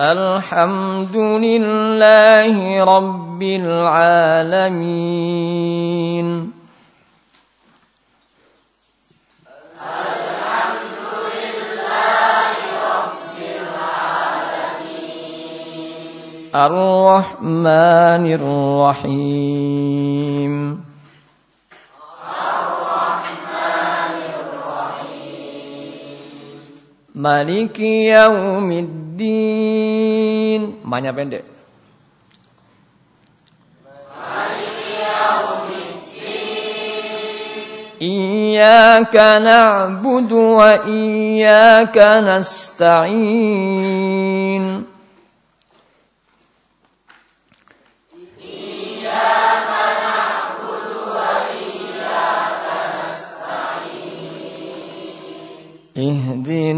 الحمد لله رب العالمين الحمد لله رب العالمين الرحمن الرحيم Maliki yaumiddin. Manya pendek. Maliki yaumiddin. Iyyaka na'budu wa iyyaka nasta'in.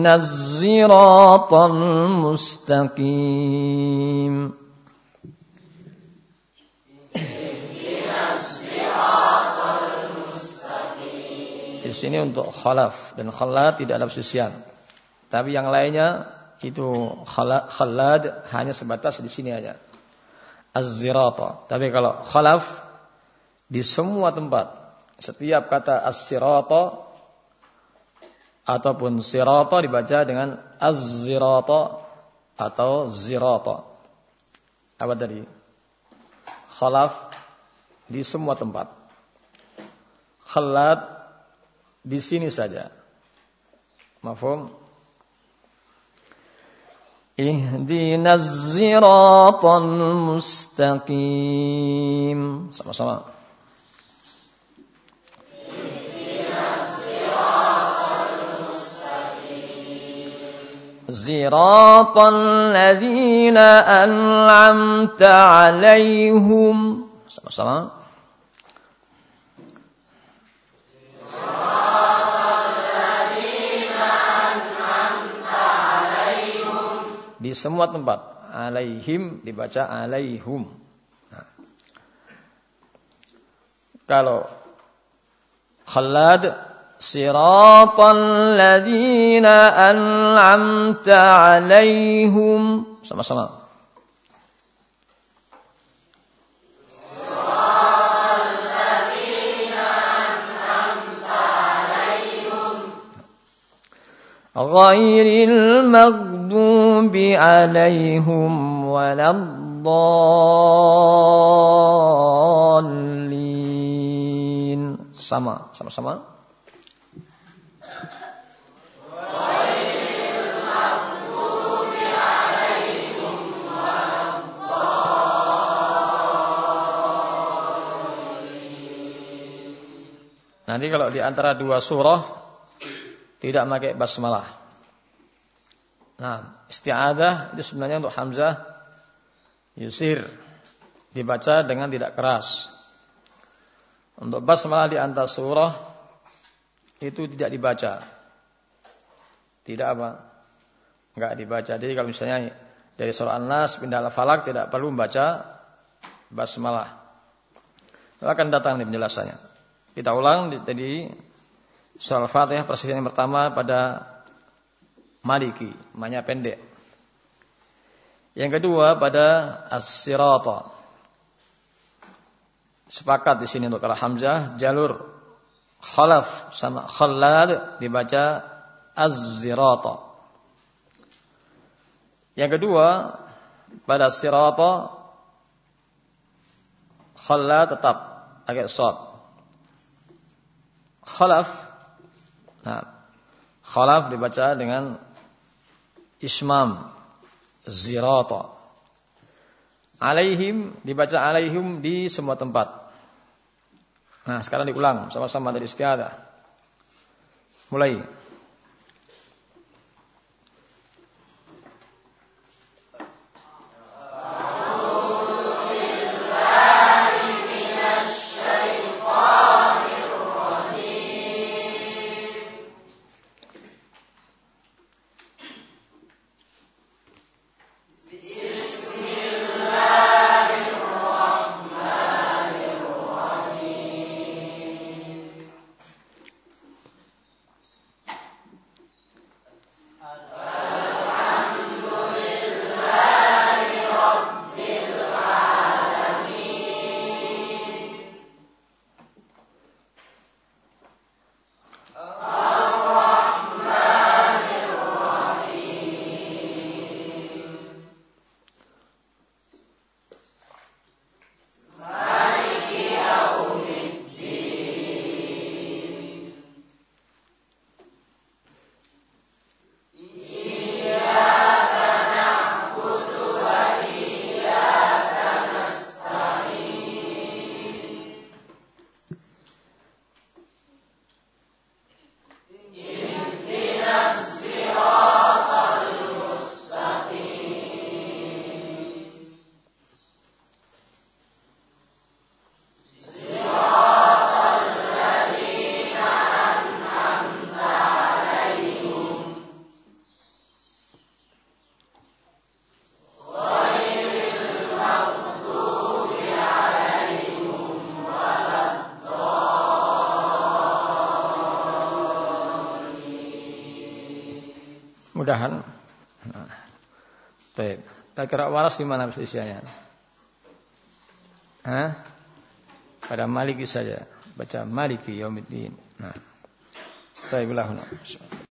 اهدنا الصراط المستقيم Di sini untuk khalaf dan khalad tidak ada persisian. Tapi yang lainnya itu khalad hanya sebatas di sini aja. Az-zirata. Tapi kalau khalaf di semua tempat setiap kata as-sirata ataupun sirata dibaca dengan az-zirata atau zirata. Apa tadi? Khalaf di semua tempat. Khalad di sini saja. Mafhum? Ihdinas ziratal mustaqim. Sama-sama. صراط الذين أنعمت عليهم sama-sama di semua tempat alaihim dibaca alaihum nah. kalau khalad صراط الذين أنعمت عليهم. Sama-sama غير المغضوب عليهم ولا الضالين. Sama sama-sama Nanti kalau di antara dua surah tidak pakai basmalah. Nah, isti'adah itu sebenarnya untuk Hamzah yusir dibaca dengan tidak keras. Untuk basmalah di antara surah itu tidak dibaca. Tidak apa? Enggak dibaca. Jadi kalau misalnya dari surah An-Nas pindah al-Falak tidak perlu membaca basmalah. Akan datang di penjelasannya. Kita ulang jadi surah Al-Fatihah persisian yang pertama pada Maliki, namanya pendek. Yang kedua pada As-Sirata. Sepakat di sini untuk kalau Hamzah jalur khalaf sama khallad dibaca Az-Zirata. Yang kedua pada Sirata khallad tetap agak short khalaf. Nah, khalaf dibaca dengan ismam zirata. Alaihim dibaca alaihim di semua tempat. Nah, sekarang diulang sama-sama dari istiadah. Mulai. Mudahan. Nah. Baik. Kira waras gimana usianya? Hah? Pada Maliki saja. Baca Maliki Yaumiddin. Nah. Baiklah.